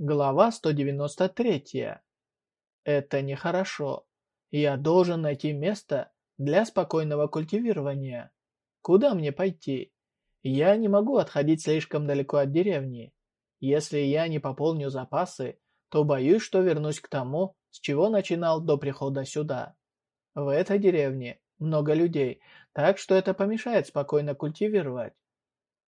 Глава 193. Это нехорошо. Я должен найти место для спокойного культивирования. Куда мне пойти? Я не могу отходить слишком далеко от деревни. Если я не пополню запасы, то боюсь, что вернусь к тому, с чего начинал до прихода сюда. В этой деревне много людей, так что это помешает спокойно культивировать.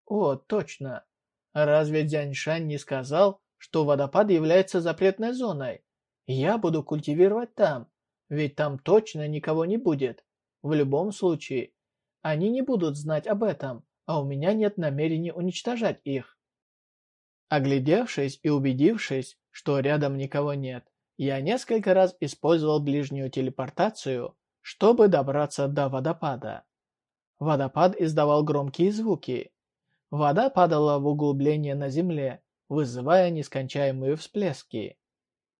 О, точно. Разве Дзяньшань не сказал, что водопад является запретной зоной. Я буду культивировать там, ведь там точно никого не будет. В любом случае, они не будут знать об этом, а у меня нет намерения уничтожать их. Оглядевшись и убедившись, что рядом никого нет, я несколько раз использовал ближнюю телепортацию, чтобы добраться до водопада. Водопад издавал громкие звуки. Вода падала в углубление на земле, вызывая нескончаемые всплески.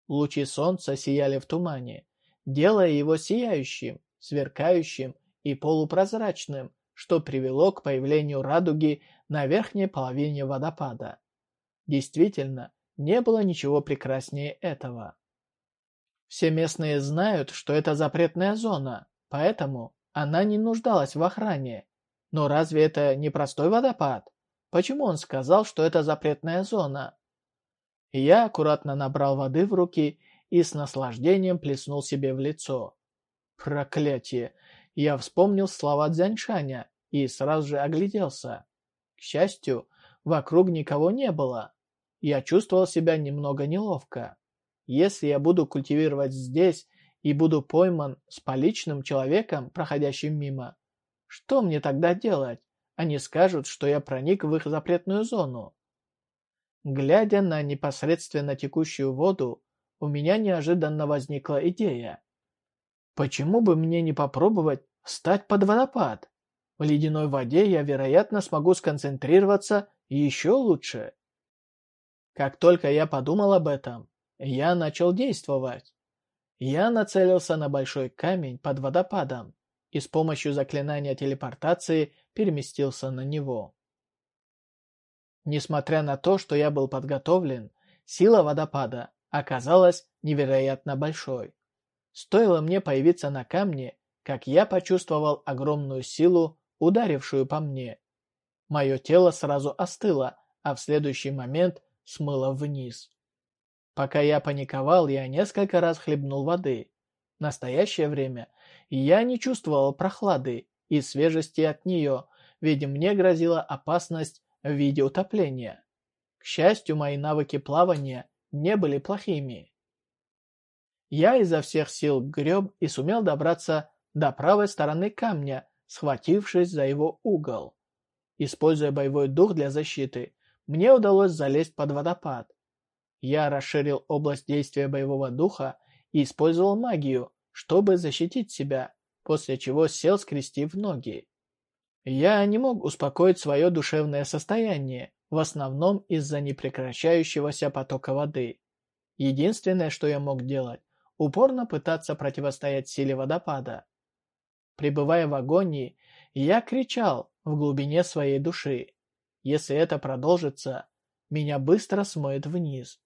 Лучи солнца сияли в тумане, делая его сияющим, сверкающим и полупрозрачным, что привело к появлению радуги на верхней половине водопада. Действительно, не было ничего прекраснее этого. Все местные знают, что это запретная зона, поэтому она не нуждалась в охране. Но разве это не простой водопад? Почему он сказал, что это запретная зона? Я аккуратно набрал воды в руки и с наслаждением плеснул себе в лицо. Проклятие! Я вспомнил слова Дзяньшаня и сразу же огляделся. К счастью, вокруг никого не было. Я чувствовал себя немного неловко. Если я буду культивировать здесь и буду пойман с поличным человеком, проходящим мимо, что мне тогда делать? Они скажут, что я проник в их запретную зону. Глядя на непосредственно текущую воду, у меня неожиданно возникла идея. Почему бы мне не попробовать встать под водопад? В ледяной воде я, вероятно, смогу сконцентрироваться еще лучше. Как только я подумал об этом, я начал действовать. Я нацелился на большой камень под водопадом и с помощью заклинания телепортации переместился на него. Несмотря на то, что я был подготовлен, сила водопада оказалась невероятно большой. Стоило мне появиться на камне, как я почувствовал огромную силу, ударившую по мне. Мое тело сразу остыло, а в следующий момент смыло вниз. Пока я паниковал, я несколько раз хлебнул воды. В настоящее время я не чувствовал прохлады и свежести от нее, ведь мне грозила опасность в виде утопления. К счастью, мои навыки плавания не были плохими. Я изо всех сил греб и сумел добраться до правой стороны камня, схватившись за его угол. Используя боевой дух для защиты, мне удалось залезть под водопад. Я расширил область действия боевого духа и использовал магию, чтобы защитить себя, после чего сел, скрестив ноги. Я не мог успокоить свое душевное состояние, в основном из-за непрекращающегося потока воды. Единственное, что я мог делать, упорно пытаться противостоять силе водопада. Пребывая в агонии, я кричал в глубине своей души. Если это продолжится, меня быстро смоет вниз.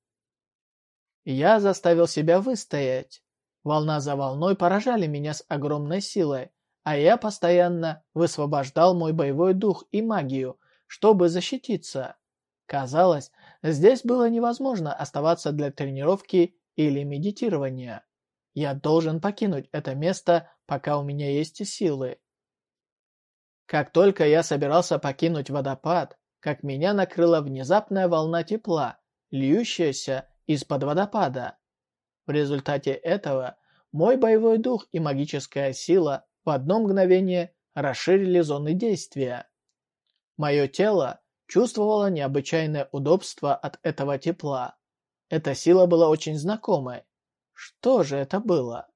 Я заставил себя выстоять. Волна за волной поражали меня с огромной силой, а я постоянно высвобождал мой боевой дух и магию, чтобы защититься. Казалось, здесь было невозможно оставаться для тренировки или медитирования. Я должен покинуть это место, пока у меня есть силы. Как только я собирался покинуть водопад, как меня накрыла внезапная волна тепла, льющаяся из-под водопада. В результате этого мой боевой дух и магическая сила в одно мгновение расширили зоны действия. Мое тело чувствовало необычайное удобство от этого тепла. Эта сила была очень знакомой. Что же это было?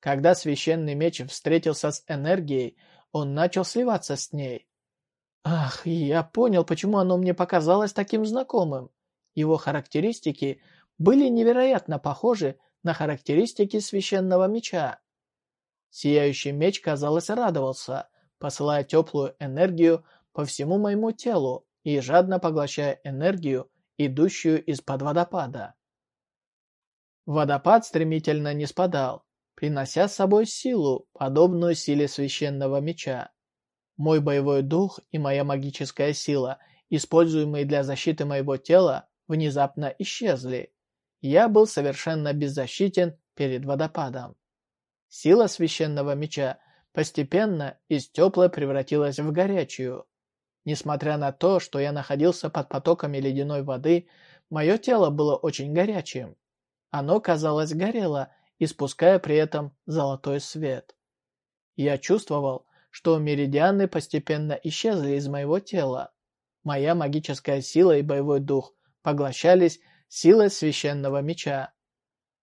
Когда священный меч встретился с энергией, он начал сливаться с ней. Ах, я понял, почему оно мне показалось таким знакомым. Его характеристики были невероятно похожи на характеристики священного меча. Сияющий меч, казалось, радовался, посылая теплую энергию по всему моему телу и жадно поглощая энергию, идущую из-под водопада. Водопад стремительно не спадал, принося с собой силу, подобную силе священного меча. Мой боевой дух и моя магическая сила, используемые для защиты моего тела, внезапно исчезли. Я был совершенно беззащитен перед водопадом. Сила священного меча постепенно из теплой превратилась в горячую. Несмотря на то, что я находился под потоками ледяной воды, мое тело было очень горячим. Оно, казалось, горело, испуская при этом золотой свет. Я чувствовал, что меридианы постепенно исчезли из моего тела. Моя магическая сила и боевой дух поглощались силой священного меча.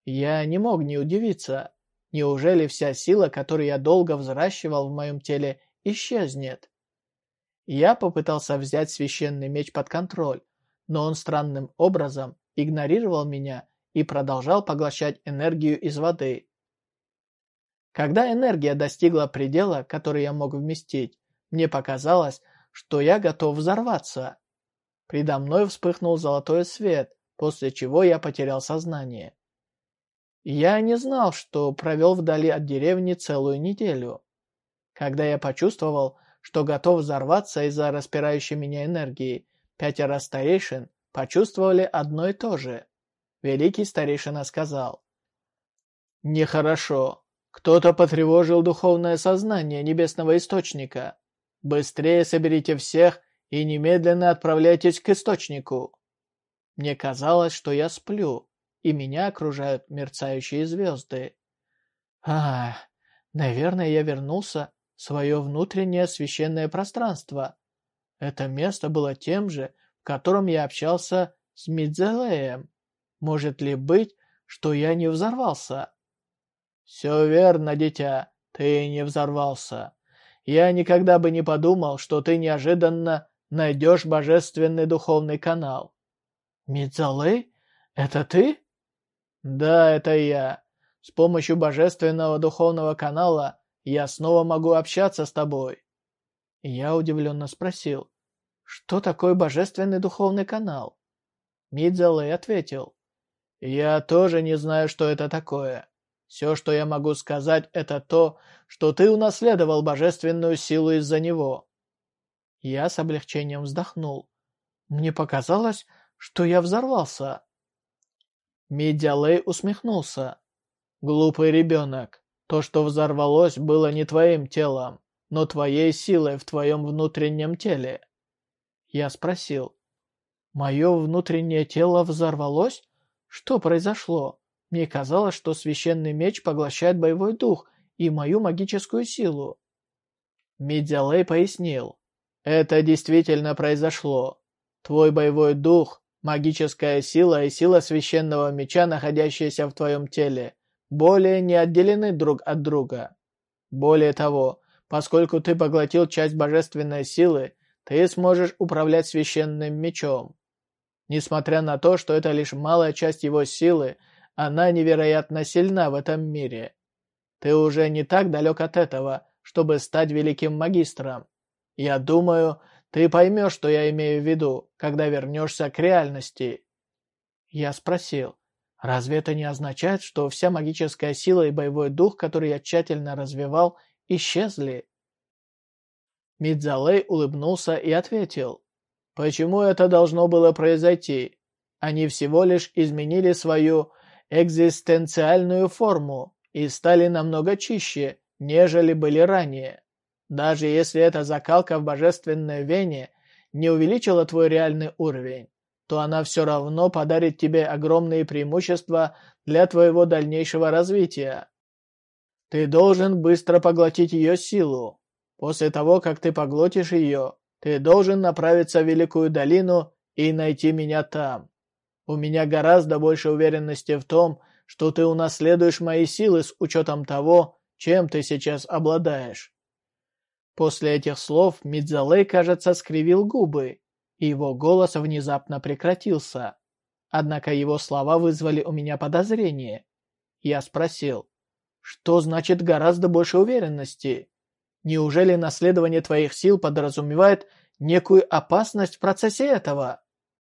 Я не мог не удивиться. Неужели вся сила, которую я долго взращивал в моем теле, исчезнет? Я попытался взять священный меч под контроль, но он странным образом игнорировал меня и продолжал поглощать энергию из воды. Когда энергия достигла предела, который я мог вместить, мне показалось, что я готов взорваться. Предо мной вспыхнул золотой свет, после чего я потерял сознание. Я не знал, что провел вдали от деревни целую неделю. Когда я почувствовал, что готов взорваться из-за распирающей меня энергии, пятеро старейшин почувствовали одно и то же. Великий старейшина сказал, «Нехорошо. Кто-то потревожил духовное сознание Небесного Источника. Быстрее соберите всех и немедленно отправляйтесь к Источнику». Мне казалось, что я сплю, и меня окружают мерцающие звезды. Ах, наверное, я вернулся в свое внутреннее священное пространство. Это место было тем же, в котором я общался с Мидзелеем. Может ли быть, что я не взорвался? «Все верно, дитя, ты не взорвался. Я никогда бы не подумал, что ты неожиданно найдешь божественный духовный канал». «Мидзалей? Это ты?» «Да, это я. С помощью божественного духовного канала я снова могу общаться с тобой». Я удивленно спросил, что такое божественный духовный канал? Мидзалей ответил, «Я тоже не знаю, что это такое. Все, что я могу сказать, это то, что ты унаследовал божественную силу из-за него». Я с облегчением вздохнул. Мне показалось, что я взорвался. Медиалей усмехнулся. «Глупый ребенок, то, что взорвалось, было не твоим телом, но твоей силой в твоем внутреннем теле». Я спросил. «Мое внутреннее тело взорвалось? Что произошло?» Мне казалось, что священный меч поглощает боевой дух и мою магическую силу. Медиалей пояснил. Это действительно произошло. Твой боевой дух, магическая сила и сила священного меча, находящиеся в твоем теле, более не отделены друг от друга. Более того, поскольку ты поглотил часть божественной силы, ты сможешь управлять священным мечом. Несмотря на то, что это лишь малая часть его силы, она невероятно сильна в этом мире. Ты уже не так далек от этого, чтобы стать великим магистром. Я думаю, ты поймешь, что я имею в виду, когда вернешься к реальности». Я спросил, разве это не означает, что вся магическая сила и боевой дух, который я тщательно развивал, исчезли? Мидзалей улыбнулся и ответил, «Почему это должно было произойти? Они всего лишь изменили свою экзистенциальную форму и стали намного чище, нежели были ранее. Даже если эта закалка в божественной вене не увеличила твой реальный уровень, то она все равно подарит тебе огромные преимущества для твоего дальнейшего развития. Ты должен быстро поглотить ее силу. После того, как ты поглотишь ее, ты должен направиться в Великую Долину и найти меня там. У меня гораздо больше уверенности в том, что ты унаследуешь мои силы с учетом того, чем ты сейчас обладаешь». После этих слов Мидзалей, кажется, скривил губы, и его голос внезапно прекратился. Однако его слова вызвали у меня подозрение. Я спросил, что значит гораздо больше уверенности? Неужели наследование твоих сил подразумевает некую опасность в процессе этого?